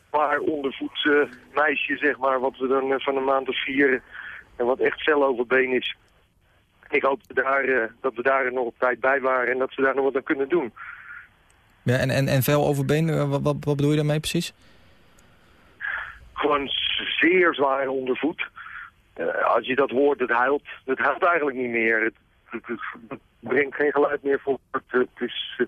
paar ondervoets eh, meisje, zeg maar, wat we dan eh, van een maand of vier en wat echt fel over been is. Ik hoop dat we, daar, dat we daar nog op tijd bij waren en dat ze daar nog wat aan kunnen doen. Ja, en, en, en vel over been, eh, wat, wat, wat bedoel je daarmee precies? gewoon zeer zwaar ondervoed. Eh, als je dat hoort, het huilt. Het huilt eigenlijk niet meer. Het, het, het- het brengt geen geluid meer voor. Het, het is,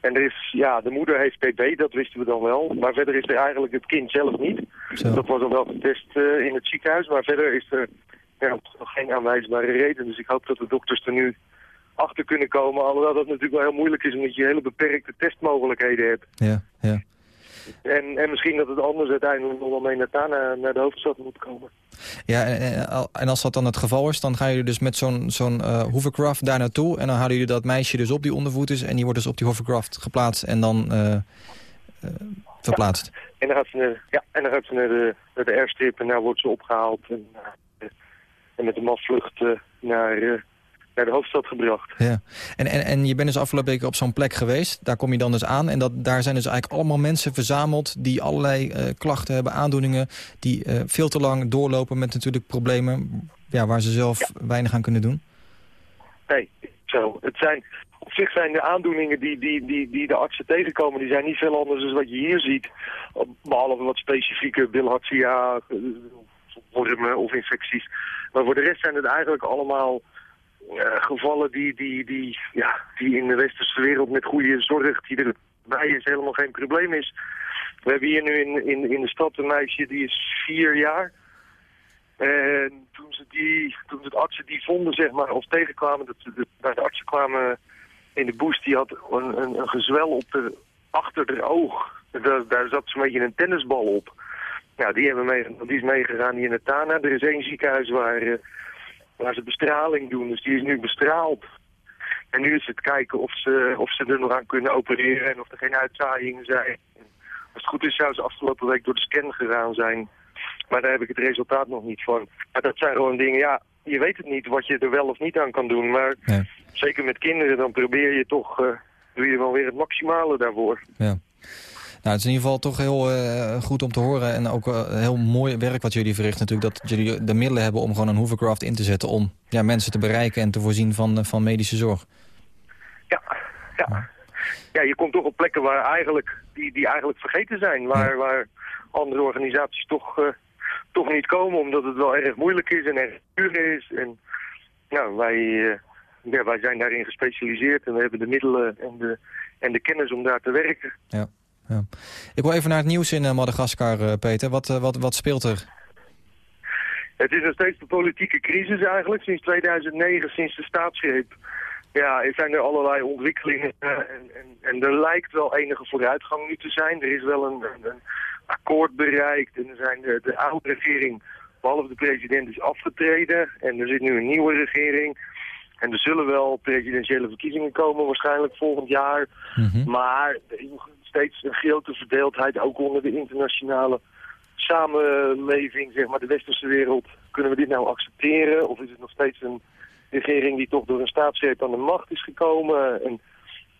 en er is, ja, de moeder heeft TB, dat wisten we dan wel. Maar verder is er eigenlijk het kind zelf niet. Zo. Dat was al wel getest eh, in het ziekenhuis. Maar verder is er ja, nog geen aanwijsbare reden. Dus ik hoop dat de dokters er nu achter kunnen komen. Alhoewel dat natuurlijk wel heel moeilijk is, omdat je hele beperkte testmogelijkheden hebt. Ja, ja. En, en misschien dat het anders uiteindelijk nog wel mee naar, Tana, naar de hoofdstad moet komen. Ja, en, en- al- en als dat dan het geval is, dan gaan jullie dus met zo'n zo'n eh, hovercraft daar naartoe... en dan halen jullie dat meisje dus op die ondervoet is... en die wordt dus op die hovercraft geplaatst en dan eh, eh, verplaatst. En dan gaat ze naar, ja, en dan gaat ze naar de, naar de airstrip en daar wordt ze opgehaald. En, en met de mafvlucht naar, naar de hoofdstad gebracht. Ja. En, en, en je bent dus afgelopen week op zo'n plek geweest. Daar kom je dan dus aan. En dat, daar zijn dus eigenlijk allemaal mensen verzameld... die allerlei eh, klachten hebben, aandoeningen... die eh, veel te lang doorlopen met natuurlijk problemen... Ja, waar ze zelf weinig aan kunnen doen. Nee, zo. Het zijn, op zich zijn de aandoeningen die, die, die, die de artsen tegenkomen, die zijn niet veel anders dan wat je hier ziet. Behalve wat specifieke bilharzia, eh, wormen of infecties. Maar voor de rest zijn het eigenlijk allemaal gevallen die, die, die, ja, die in de westerse wereld met goede zorg, die erbij is, helemaal geen probleem is. We hebben hier nu in, in, in de stad een meisje, die is vier jaar. En toen ze, die, toen de artsen die vonden, zeg maar, of tegenkwamen, dat de, bij de artsen kwamen in de boost, die had een, een, een gezwel op de, achter de oog. Daar, daar zat zo'n beetje een tennisbal op. Nou, die, hebben mee, die is meegegaan hier het Tana. Er is één ziekenhuis waar, eh, waar ze bestraling doen, dus die is nu bestraald. En nu is het kijken of ze, of ze er nog aan kunnen opereren en of er geen uitzaaiingen zijn. Als het goed is zou ze afgelopen week door de scan gegaan zijn. Maar daar heb ik het resultaat nog niet van. Maar dat zijn gewoon dingen, ja, je weet het niet wat je er wel of niet aan kan doen. Maar Nee. zeker met kinderen, dan probeer je toch, eh, doe je wel weer het maximale daarvoor. Ja. Nou, het is in ieder geval toch heel eh, goed om te horen. En ook eh, heel mooi werk wat jullie verrichten natuurlijk. Dat jullie de middelen hebben om gewoon een hovercraft in te zetten... om ja, mensen te bereiken en te voorzien van, eh, van medische zorg. Ja, ja. Ja, je komt toch op plekken waar eigenlijk, die, die eigenlijk vergeten zijn. Waar, waar andere organisaties toch, toch niet komen, omdat het wel erg moeilijk is en erg duur is. En nou, wij, ja, wij zijn daarin gespecialiseerd en we hebben de middelen en de, en de kennis om daar te werken. Ja. Ja. Ik wil even naar het nieuws in eh, Madagaskar, eh, Peter. Wat, eh, wat, wat speelt er? Het is nog steeds de politieke crisis eigenlijk. Sinds 2009, sinds de staatsgreep, ja, er zijn er allerlei ontwikkelingen. en, en, en er lijkt wel enige vooruitgang nu te zijn. Er is wel een, een, akkoord bereikt. En er zijn de, de oude regering, behalve de president, is afgetreden. En er zit nu een nieuwe regering. En er zullen wel presidentiële verkiezingen komen, waarschijnlijk volgend jaar. Mhm. Maar steeds een grote verdeeldheid, ook onder de internationale samenleving, zeg maar, de westerse wereld. Kunnen we dit nou accepteren? Of is het nog steeds een regering die toch door een staatsgreep aan de macht is gekomen? En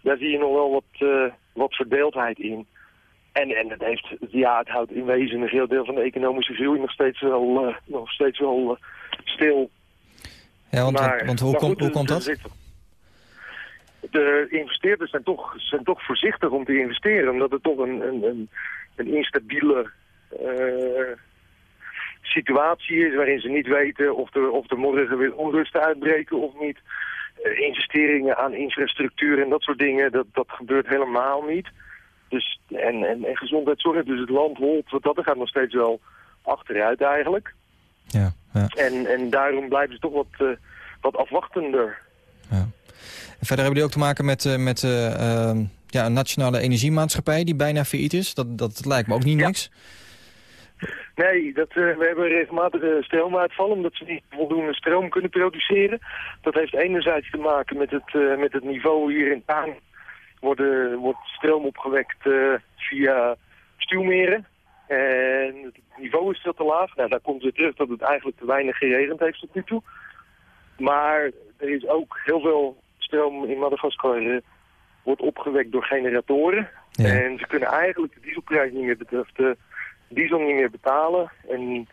daar zie je nog wel wat, eh, wat verdeeldheid in. En, en het, heeft, ja, het houdt in wezen een heel deel van de economische groei nog steeds wel, eh, nog steeds wel eh, stil. Ja, want, Maar- want hoe, maar hoe komt dat? De investeerders zijn toch, zijn toch voorzichtig om te investeren, omdat het toch een, een, een, een instabiele eh, situatie is waarin ze niet weten of er, of er morgen weer onrusten uitbreken of niet. Eh, investeringen aan infrastructuur en dat soort dingen, dat, dat gebeurt helemaal niet. Dus, en, en, en gezondheidszorg, dus het land holt, wat dat gaat nog steeds wel achteruit eigenlijk. Ja, ja, En, en daarom blijven ze toch wat, eh, wat afwachtender. Verder hebben jullie ook te maken met, eh, met eh, ehm, ja, een nationale energiemaatschappij die bijna failliet is. Dat, dat lijkt me ook niet Ja. niks. Nee, dat, eh, we hebben regelmatig eh, stroomuitval omdat ze niet voldoende stroom kunnen produceren. Dat heeft enerzijds te maken met het, met het niveau hier in Taan. Worden, wordt stroom opgewekt via stuwmeren. En het niveau is veel te laag. Nou, daar komt weer terug dat het eigenlijk te weinig geregend heeft tot nu toe. Maar er is ook heel veel stroom in Madagaskar eh, wordt opgewekt door generatoren. Ja. En ze kunnen eigenlijk de dieselprijs niet meer, bet- of de diesel niet meer betalen. En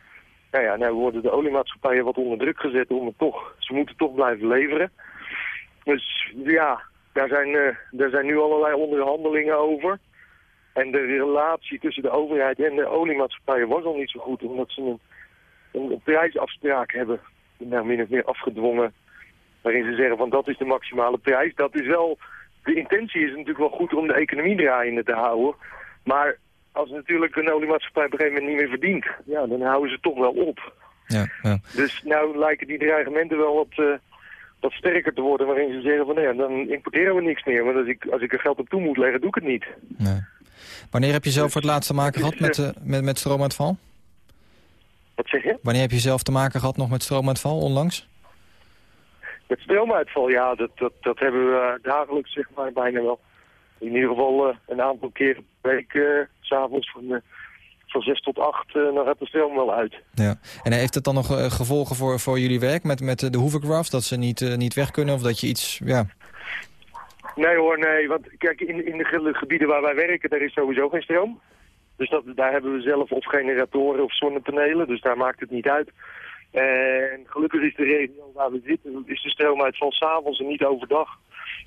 nou ja, nou worden de oliemaatschappijen wat onder druk gezet om het toch, ze moeten toch blijven leveren. Dus ja, daar zijn, eh, daar zijn nu allerlei onderhandelingen over. En de relatie tussen de overheid en de oliemaatschappijen was al niet zo goed, omdat ze een, een, een prijsafspraak hebben, nou min of meer afgedwongen, waarin ze zeggen van dat is de maximale prijs. Dat is wel, de intentie is natuurlijk wel goed om de economie draaiende te houden, maar als natuurlijk een oliemaatschappij op een gegeven moment niet meer verdient, ja, dan houden ze toch wel op. Ja, ja. Dus nou lijken die dreigementen wel wat, eh, wat sterker te worden, waarin ze zeggen van, nou ja, dan importeren we niks meer. Want als ik, als ik er geld op toe moet leggen, doe ik het niet. Nee. Wanneer heb je zelf voor het laatst te maken gehad met, eh, met, met stroomuitval? Wat zeg je? Wanneer heb je zelf te maken gehad nog met stroomuitval onlangs? Met stroomuitval, ja, dat, dat, dat hebben we eh, dagelijks, zeg maar, bijna wel. In ieder geval eh, een aantal keer per week, eh, s s'avonds van, eh, van zes tot acht, eh, dan gaat de stroom wel uit. Ja. En heeft het dan nog eh, gevolgen voor, voor jullie werk met, met de hovercrafts? Dat ze niet, eh, niet weg kunnen of dat je iets... Ja, Nee hoor, nee. Want kijk, in, in de ge- gebieden waar wij werken, daar is sowieso geen stroom. Dus dat, daar hebben we zelf of generatoren of zonnepanelen, dus daar maakt het niet uit. En gelukkig is de regio waar we zitten, is de stroomuitval s'avonds en niet overdag.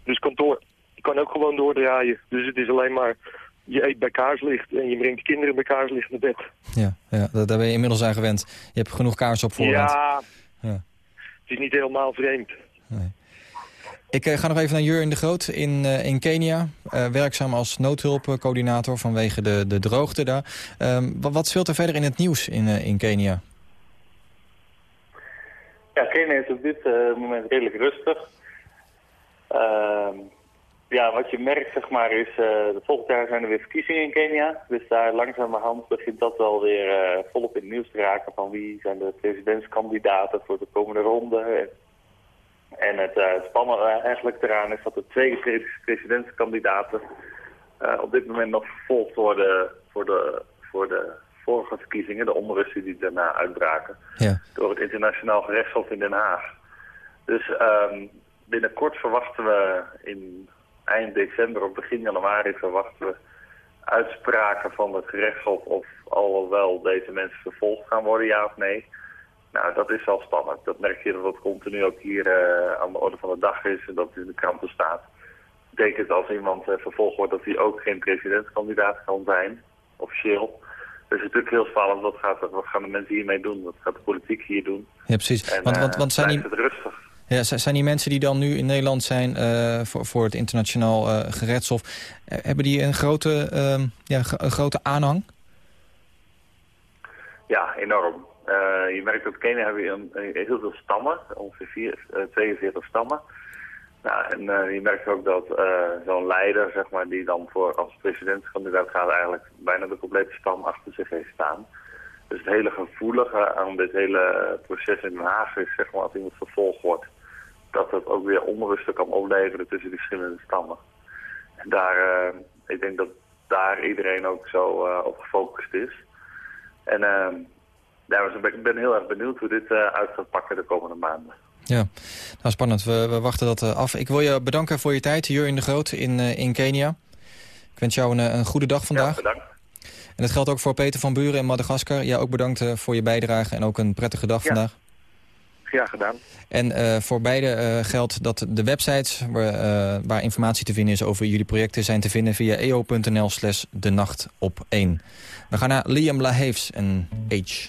Dus kantoor kan ook gewoon doordraaien. Dus het is alleen maar, je eet bij kaarslicht en je brengt kinderen bij kaarslicht naar bed. ja, ja daar, ben je inmiddels aan gewend. Je hebt genoeg kaars op voorraad. Ja, Ja. het is niet helemaal vreemd. Ik eh, ga nog even naar Jurjen de Groot in, eh, in Kenia. eh, werkzaam als noodhulpcoördinator vanwege de, de droogte daar. Ehm, wat, wat speelt er verder in het nieuws in, in Kenia? Ja, Kenia is op dit eh, moment redelijk rustig. Ehm, ja, wat je merkt, zeg maar, is... eh volgend jaar zijn er weer verkiezingen in Kenia. Dus daar langzamerhand begint dat wel weer eh, volop in het nieuws te raken... van wie zijn de presidentskandidaten voor de komende ronde. En, het, het spannende eigenlijk eraan is dat de twee pre- presidentskandidaten... op dit moment nog vervolgd worden voor de, voor de vorige verkiezingen. De onrusten die daarna uitbraken Ja. door het internationaal gerechtshof in Den Haag. Dus ehm, binnenkort verwachten we in eind december of begin januari verwachten we uitspraken van het gerechtshof of al wel deze mensen vervolgd gaan worden, ja of nee. Nou, dat is wel spannend. Dat merk je dat het continu ook hier eh, aan de orde van de dag is en dat het in de kranten staat. Betekent als iemand eh, vervolgd wordt dat hij ook geen presidentskandidaat kan zijn, officieel. Dus het is natuurlijk heel spannend. Wat, gaat, wat gaan de mensen hiermee doen? Wat gaat de politiek hier doen? Ja, precies. En, want, want, eh, want zijn, die, het rustig. ja, zijn die mensen die dan nu in Nederland zijn eh, voor, voor het internationaal eh, gerechtshof... hebben die een grote, ehm, ja, een grote aanhang? Ja, enorm. Je merkt dat Kenia hebben heel veel stammen, ongeveer vier, eh, 42 stammen. Nou, en eh, je merkt ook dat eh, zo'n leider, zeg maar, die dan voor als presidentskandidaat gaat, eigenlijk bijna de complete stam achter zich heeft staan. Dus het hele gevoelige aan dit hele proces in Den Haag is, zeg maar, als iemand vervolgd wordt, dat dat ook weer onrusten kan opleveren tussen die verschillende stammen. En daar, eh, ik denk dat daar iedereen ook zo op gefocust is. En ja, dus ik ben- heel erg benieuwd hoe dit uit gaat pakken de komende maanden. Ja, nou spannend. We, we wachten dat eh, af. Ik wil je bedanken voor je tijd, Jurjen de Groot in, eh, in Kenia. Ik wens jou een, eh, een goede dag vandaag. Ja, bedankt. En dat geldt ook voor Peter van Buren in Madagaskar. Ja, ook bedankt voor je bijdrage en ook een prettige dag Ja. vandaag. Ja, gedaan. En voor beide geldt dat de websites waar, waar informatie te vinden is over jullie projecten... zijn te vinden via eo.nl slash de nacht op 1. We gaan naar Liam Laheefs en H.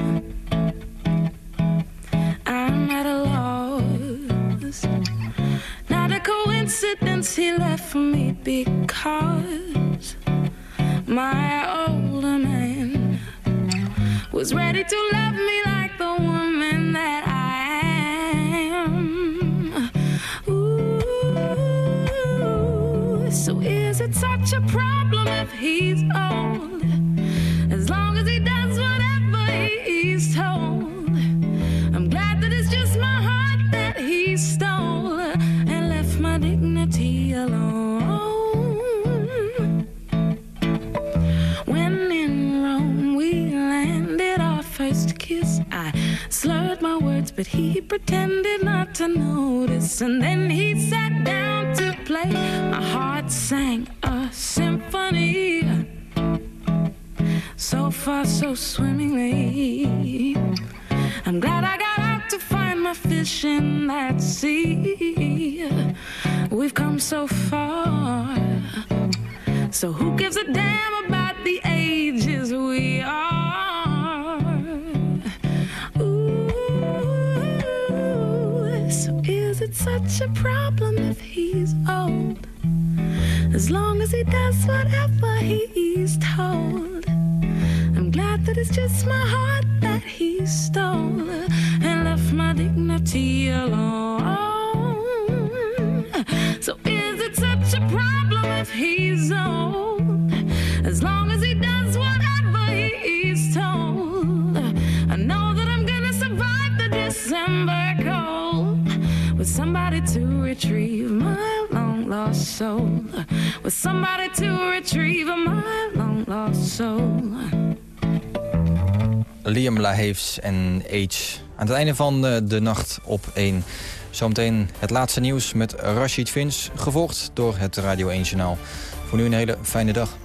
I'm at a loss. Not a coincidence he left for me because my older man was ready to love me like the woman that I am. Ooh, so is it such a problem if he's old? But he pretended not to notice. And then heeft en Age. Aan het einde van eh, de nacht op 1. Zometeen het laatste nieuws met Rashid Vins, gevolgd door het Radio 1 Journaal. Voor nu een hele fijne dag.